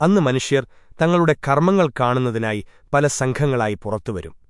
അന്ന് മനുഷ്യർ തങ്ങളുടെ കർമ്മങ്ങൾ കാണുന്നതിനായി പല സംഘങ്ങളായി പുറത്തുവരും.